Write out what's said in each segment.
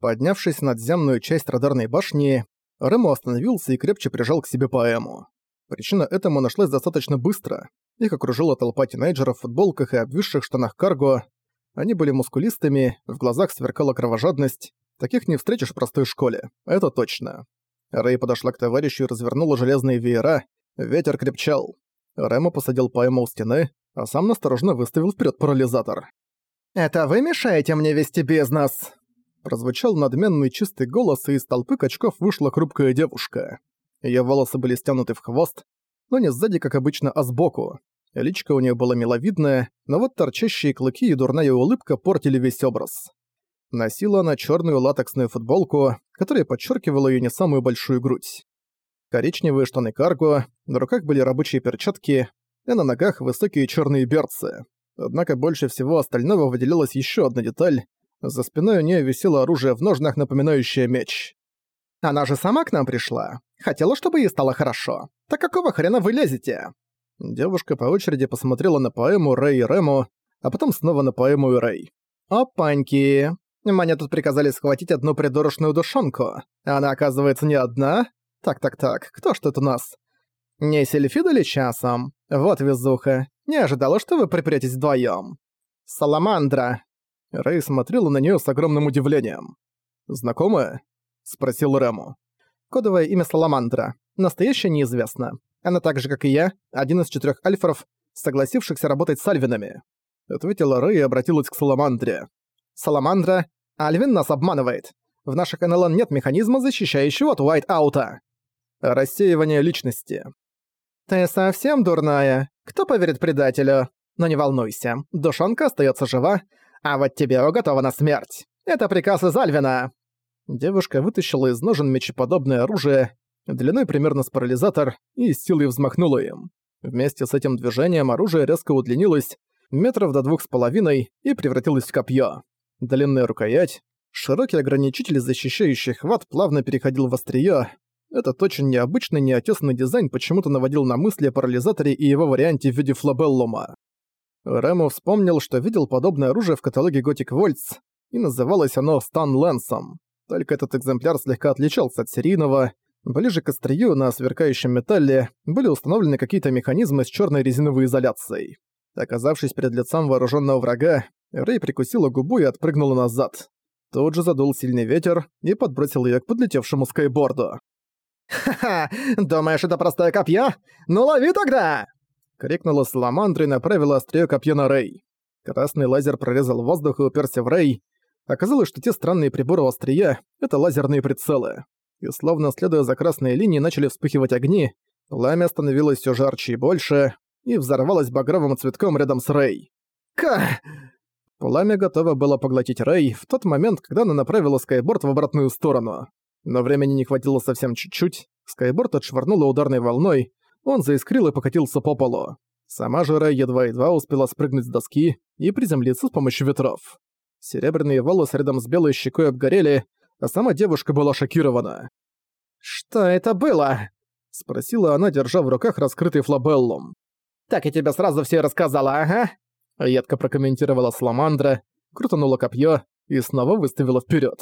Поднявшись в надземную часть радарной башни, Рэму остановился и крепче прижал к себе поэму. Причина этому нашлась достаточно быстро. Их окружила толпа тинейджеров в футболках и обвисших штанах карго. Они были мускулистыми, в глазах сверкала кровожадность. Таких не встретишь в простой школе, это точно. Рэй подошла к товарищу и развернула железные веера. Ветер крепчал. Рэму посадил поэму у стены, а сам осторожно выставил вперед парализатор. «Это вы мешаете мне вести бизнес?» Прозвучал надменный чистый голос, и из толпы качков вышла хрупкая девушка. Её волосы были стянуты в хвост, но не сзади, как обычно, а сбоку. Личка у неё была миловидная, но вот торчащие клыки и дурная улыбка портили весь образ. Носила она чёрную латексную футболку, которая подчеркивала её не самую большую грудь. Коричневые штаны карго, на руках были рабочие перчатки, а на ногах высокие чёрные берцы. Однако больше всего остального выделялась ещё одна деталь за спиной у нее висело оружие в ножнах, напоминающее меч. «Она же сама к нам пришла. Хотела, чтобы ей стало хорошо. Так какого хрена вы лезете?» Девушка по очереди посмотрела на поэму Рэй и Рэму, а потом снова на поэму и Рэй. «Опаньки. Мне тут приказали схватить одну придурочную душонку. Она, оказывается, не одна? Так-так-так, кто ж тут у нас? Не Сельфида ли часом? Вот везуха. Не ожидала, что вы припретесь вдвоём. Саламандра. Рэй смотрела на неё с огромным удивлением. «Знакомая?» — спросил Рэму. «Кодовое имя Саламандра. Настоящее неизвестно. Она так же, как и я, один из четырёх альферов, согласившихся работать с альвинами». Ответила Рэй и обратилась к Саламандре. «Саламандра, Альвин нас обманывает. В наших НЛН нет механизма, защищающего от Уайт-аута». Рассеивание личности. «Ты совсем дурная? Кто поверит предателю? Но не волнуйся, душонка остаётся жива, а вот тебе уготована смерть. Это приказ из Альвина!» Девушка вытащила из ножен мечеподобное оружие, длиной примерно с парализатор, и с силой взмахнула им. Вместе с этим движением оружие резко удлинилось, метров до двух с половиной, и превратилось в копье. Длинная рукоять, широкий ограничитель, защищающий хват, плавно переходил в острие. Этот очень необычный, неотесанный дизайн почему-то наводил на мысли о парализаторе и его варианте в виде флабеллума. Рэму вспомнил, что видел подобное оружие в каталоге Gothic Volts, и называлось оно Стан Лэнсом. Только этот экземпляр слегка отличался от серийного. Ближе к острию на сверкающем металле были установлены какие-то механизмы с черной резиновой изоляцией. Оказавшись перед лицом вооруженного врага, Рэй прикусила губу и отпрыгнула назад. Тут же задул сильный ветер и подбросил ее к подлетевшему скайборду. «Ха-ха! Думаешь, это простое копье? Ну лови тогда!» Крикнула Саламандра и направила острие копье на Рэй. Красный лазер прорезал воздух и уперся в Рэй. Оказалось, что те странные приборы острия — это лазерные прицелы. И словно следуя за красной линией начали вспыхивать огни, пламя становилось все жарче и больше, и взорвалось багровым цветком рядом с Рэй. Ка! Пламя готово было поглотить Рэй в тот момент, когда она направила скайборд в обратную сторону. Но времени не хватило совсем чуть-чуть, скайборд отшвырнуло ударной волной, он заискрил и покатился по полу. Сама же Рэй едва-едва успела спрыгнуть с доски и приземлиться с помощью ветров. Серебряные волосы рядом с белой щекой обгорели, а сама девушка была шокирована. «Что это было?» — спросила она, держа в руках раскрытый флабеллум. «Так я тебе сразу все рассказала, ага!» Едко прокомментировала Сламандра, крутанула копье и снова выставила вперед.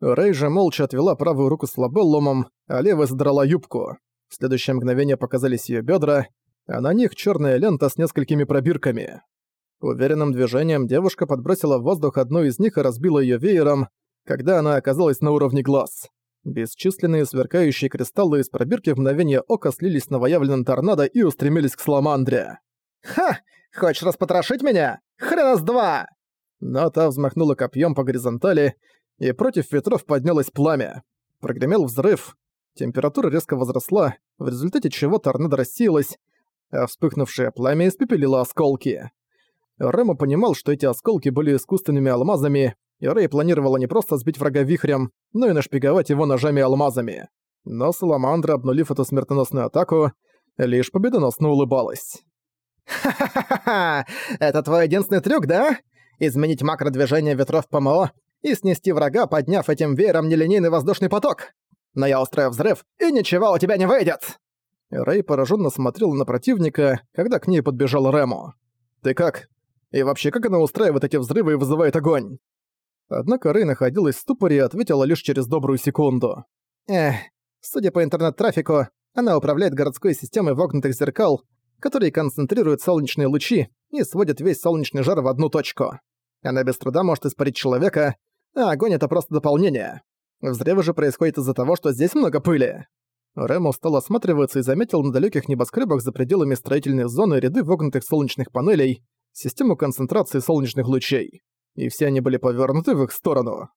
Рэй же молча отвела правую руку с лабеллумом, а левая задрала юбку. В следующее мгновение показались ее бедра, а на них черная лента с несколькими пробирками. Уверенным движением девушка подбросила в воздух одну из них и разбила ее веером, когда она оказалась на уровне глаз. Бесчисленные сверкающие кристаллы из пробирки в мгновение ока слились на новоявленном торнадо и устремились к Сламандре. «Ха! Хочешь распотрошить меня? Хрена с два!» Но та взмахнула копьем по горизонтали, и против ветров поднялось пламя. Прогремел взрыв, Температура резко возросла, в результате чего торнадо рассеялась, а вспыхнувшее пламя испепелило осколки. Рэма понимал, что эти осколки были искусственными алмазами, и Рэй планировала не просто сбить врага вихрем, но и нашпиговать его ножами-алмазами. Но Саламандра, обнулив эту смертоносную атаку, лишь победоносно улыбалась. «Ха-ха-ха! Это твой единственный трюк, да? Изменить макродвижение ветров ПМО и снести врага, подняв этим веером нелинейный воздушный поток? Но я устрою взрыв, и ничего у тебя не выйдет!» Рэй пораженно смотрел на противника, когда к ней подбежал Рэму. «Ты как? И вообще, как она устраивает эти взрывы и вызывает огонь?» Однако Рэй находилась в ступоре и ответила лишь через добрую секунду. Эх, судя по интернет-трафику, она управляет городской системой вогнутых зеркал, которые концентрируют солнечные лучи и сводят весь солнечный жар в одну точку. Она без труда может испарить человека, а огонь — это просто дополнение. Взрывы же происходят из-за того, что здесь много пыли. Рэму стал осматриваться и заметил на далеких небоскребах за пределами строительной зоны ряды вогнутых солнечных панелей, систему концентрации солнечных лучей. И все они были повернуты в их сторону.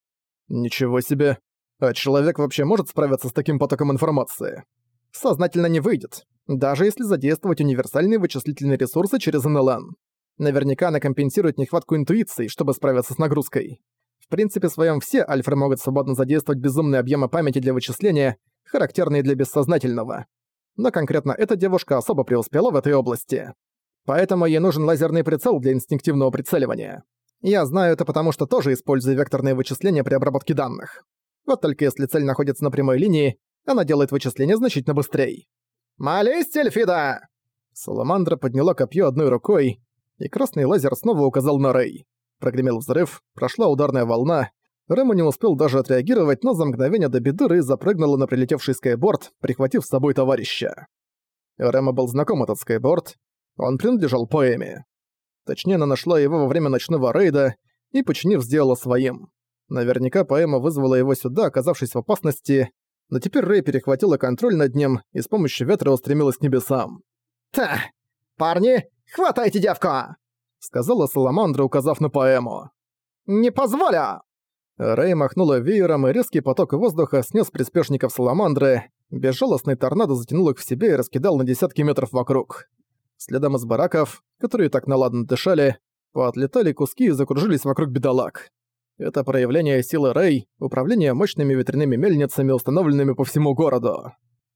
Ничего себе. А человек вообще может справиться с таким потоком информации? Сознательно не выйдет, даже если задействовать универсальные вычислительные ресурсы через НЛН. Наверняка она компенсирует нехватку интуиции, чтобы справиться с нагрузкой. Принципе своем все альфры могут свободно задействовать безумные объемы памяти для вычисления, характерные для бессознательного. Но конкретно эта девушка особо преуспела в этой области. Поэтому ей нужен лазерный прицел для инстинктивного прицеливания. Я знаю это потому, что тоже использую векторные вычисления при обработке данных. Вот только если цель находится на прямой линии, она делает вычисления значительно быстрее. «Молись, Тельфида!» Саламандра подняла копье одной рукой, и красный лазер снова указал на Рэй. Прогремел взрыв, прошла ударная волна. Рэму не успел даже отреагировать, но за мгновение до беды Рэй запрыгнула на прилетевший скайборд, прихватив с собой товарища. Рэма был знаком этот скайборд, он принадлежал поэме. Точнее, она нашла его во время ночного рейда и, починив, сделала своим. Наверняка поэма вызвала его сюда, оказавшись в опасности, но теперь Рэй перехватила контроль над ним и с помощью ветра устремилась к небесам. «Та! Парни, хватайте девку!» — сказала Саламандра, указав на поэму. «Не позволю!» Рэй махнула веером, и резкий поток воздуха снес приспешников Саламандры. Безжалостный торнадо затянул их в себе и раскидал на десятки метров вокруг. Следом из бараков, которые так наладно дышали, поотлетали куски и закружились вокруг бедолаг. Это проявление силы Рэй, управление мощными ветряными мельницами, установленными по всему городу.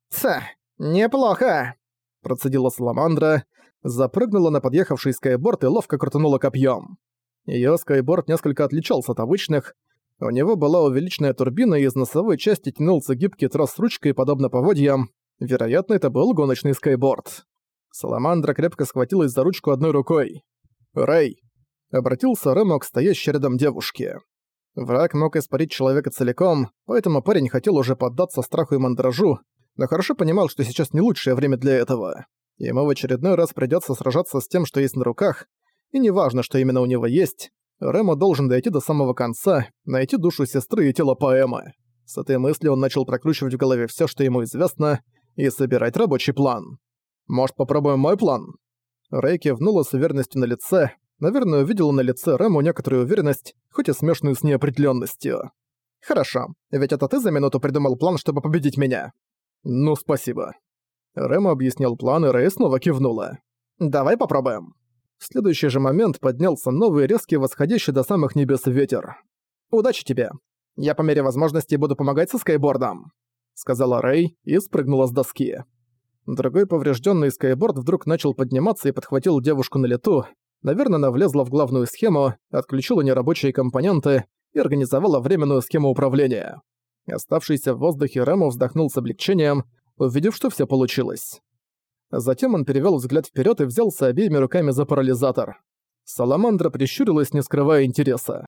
«Ца, неплохо!» Процедила Саламандра, запрыгнула на подъехавший скайборд и ловко крутанула копьем. Её скайборд несколько отличался от обычных. У него была увеличенная турбина, и из носовой части тянулся гибкий трос с ручкой, подобно поводьям. Вероятно, это был гоночный скайборд. Саламандра крепко схватилась за ручку одной рукой. «Рэй!» — обратился Рэму к стоящей рядом девушке. Враг мог испарить человека целиком, поэтому парень хотел уже поддаться страху и мандражу, но хорошо понимал, что сейчас не лучшее время для этого. Ему в очередной раз придётся сражаться с тем, что есть на руках, и неважно, что именно у него есть, Рэму должен дойти до самого конца, найти душу сестры и тело поэмы. С этой мыслью он начал прокручивать в голове всё, что ему известно, и собирать рабочий план. «Может, попробуем мой план?» Рэй кивнула с уверенностью на лице, Наверное, увидела на лице Рэму некоторую уверенность, хоть и смешанную с неопределенностью. «Хорошо, ведь это ты за минуту придумал план, чтобы победить меня?» «Ну, спасибо». Рэм объяснил план, и Рэй снова кивнула. «Давай попробуем». В следующий же момент поднялся новый резкий восходящий до самых небес ветер. «Удачи тебе. Я по мере возможности буду помогать со скайбордом», — сказала Рэй и спрыгнула с доски. Другой поврежденный скайборд вдруг начал подниматься и подхватил девушку на лету, Наверное, она влезла в главную схему, отключила нерабочие компоненты и организовала временную схему управления. Оставшийся в воздухе Рэму вздохнул с облегчением, увидев, что все получилось. Затем он перевел взгляд вперед и взялся обеими руками за парализатор. Саламандра прищурилась, не скрывая интереса.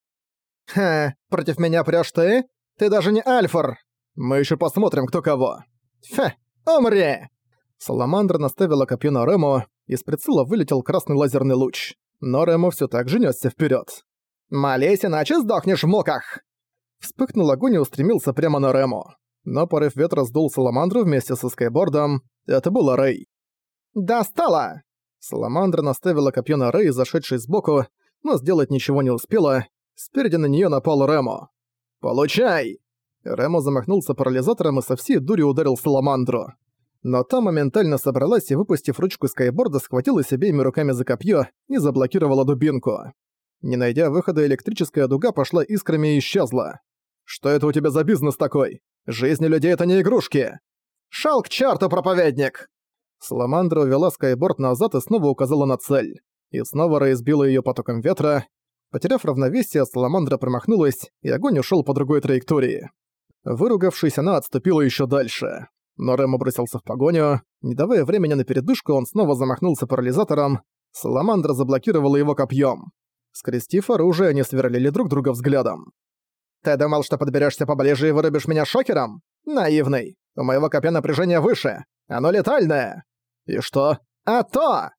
«Ха, против меня прёшь ты? Ты даже не Альфор!» «Мы еще посмотрим, кто кого!» «Фе, умри!» Саламандра наставила копье на Рэму, из прицела вылетел красный лазерный луч но Рэму все так же несся вперед. «Молись, иначе сдохнешь в муках!» Вспыхнул огонь и устремился прямо на Рэму. Но порыв ветра сдул Саламандру вместе со скайбордом. Это был Рэй. «Достала!» Саламандра наставила копье на Рэй, зашедший сбоку, но сделать ничего не успела. Спереди на нее напал Рэму. «Получай!» Рэму замахнулся парализатором и со всей дури ударил Саламандру но та моментально собралась и, выпустив ручку скайборда, схватилась обеими руками за копье и заблокировала дубинку. Не найдя выхода, электрическая дуга пошла искрами и исчезла. «Что это у тебя за бизнес такой? Жизни людей — это не игрушки!» «Шел к черту, проповедник!» Саламандра увела скайборд назад и снова указала на цель. И снова разбила ее потоком ветра. Потеряв равновесие, Саламандра промахнулась, и огонь ушел по другой траектории. Выругавшись, она отступила еще дальше. Но Рэм бросился в погоню. Не давая времени на передышку, он снова замахнулся парализатором. Саламандра заблокировала его копьем. Скрестив оружие, они сверлили друг друга взглядом. Ты думал, что подберешься поближе и вырубишь меня шокером? Наивный. У моего копья напряжение выше. Оно летальное. И что? А то!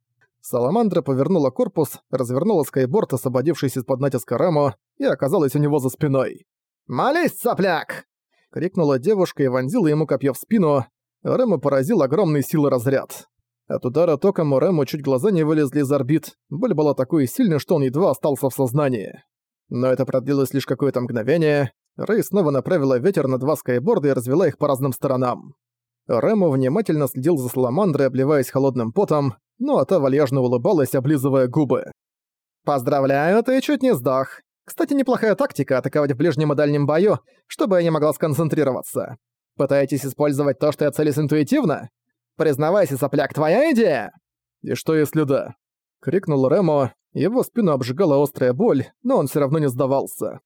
Саламандра повернула корпус, развернула скайборд, освободившись из-под натиска Рэму, и оказалась у него за спиной. «Молись, сопляк!» — крикнула девушка и вонзила ему копье в спину. Рэму поразил огромный силы разряд. От удара током у Рэму чуть глаза не вылезли из орбит, боль была такой сильной, что он едва остался в сознании. Но это продлилось лишь какое-то мгновение. Рэй снова направила ветер на два скайборда и развела их по разным сторонам. Рэму внимательно следил за Саламандрой, обливаясь холодным потом, ну а та вальяжно улыбалась, облизывая губы. «Поздравляю, ты чуть не сдох. Кстати, неплохая тактика атаковать в ближнем и дальнем бою, чтобы я не могла сконцентрироваться. Пытаетесь использовать то, что я целюсь интуитивно? Признавайся, сопляк, твоя идея?» «И что если да?» — крикнул Ремо. Его спину обжигала острая боль, но он все равно не сдавался.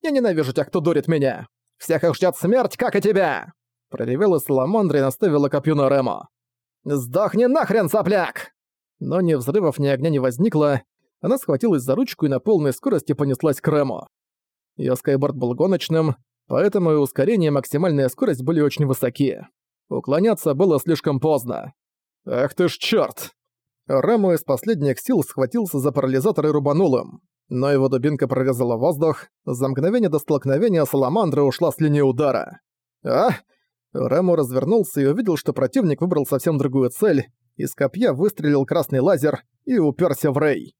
«Я ненавижу тех, кто дурит меня! Всех их ждет смерть, как и тебя!» Проревела Саламандра и наставила копью на Ремо. «Сдохни нахрен, сопляк!» Но ни взрывов, ни огня не возникло. Она схватилась за ручку и на полной скорости понеслась к Рэму. Её скайборд был гоночным, поэтому и ускорение и максимальная скорость были очень высоки. Уклоняться было слишком поздно. «Ах ты ж чёрт!» Рэму из последних сил схватился за парализатор и рубанул им. Но его дубинка прорезала воздух, за мгновение до столкновения Саламандра ушла с линии удара. «А!» Рэму развернулся и увидел, что противник выбрал совсем другую цель. Из копья выстрелил красный лазер и уперся в Рэй.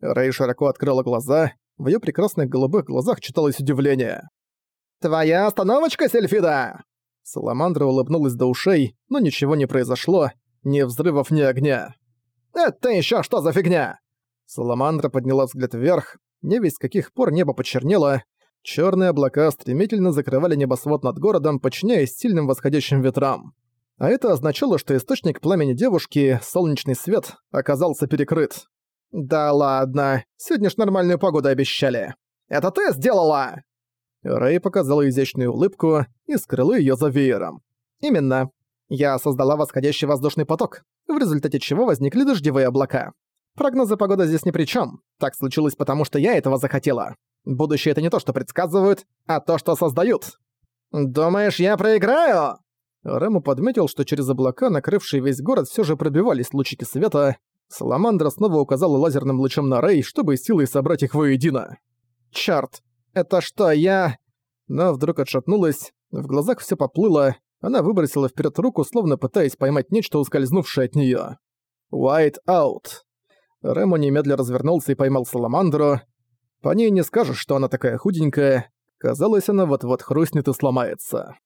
Рэй широко открыла глаза, в её прекрасных голубых глазах читалось удивление. «Твоя остановочка, Сельфида!» Саламандра улыбнулась до ушей, но ничего не произошло, ни взрывов, ни огня. «Это ещё что за фигня?» Саламандра подняла взгляд вверх, не весь с каких пор небо почернело, Черные облака стремительно закрывали небосвод над городом, подчиняясь сильным восходящим ветрам. А это означало, что источник пламени девушки, солнечный свет, оказался перекрыт. «Да ладно, сегодня ж нормальную погоду обещали. Это ты сделала!» Рэй показала изящную улыбку и скрыла её за веером. «Именно. Я создала восходящий воздушный поток, в результате чего возникли дождевые облака. Прогнозы погоды здесь ни при чём. Так случилось потому, что я этого захотела. Будущее — это не то, что предсказывают, а то, что создают. Думаешь, я проиграю?» Рэму подметил, что через облака, накрывшие весь город, все же пробивались лучики света. Саламандра снова указала лазерным лучом на Рэй, чтобы силой собрать их воедино. «Чёрт! Это что, я...» Но вдруг отшатнулась, в глазах все поплыло, она выбросила вперед руку, словно пытаясь поймать нечто, ускользнувшее от нее. «White out!» Рэму немедля развернулся и поймал Саламандру. По ней не скажешь, что она такая худенькая. Казалось, она вот-вот хрустнет и сломается.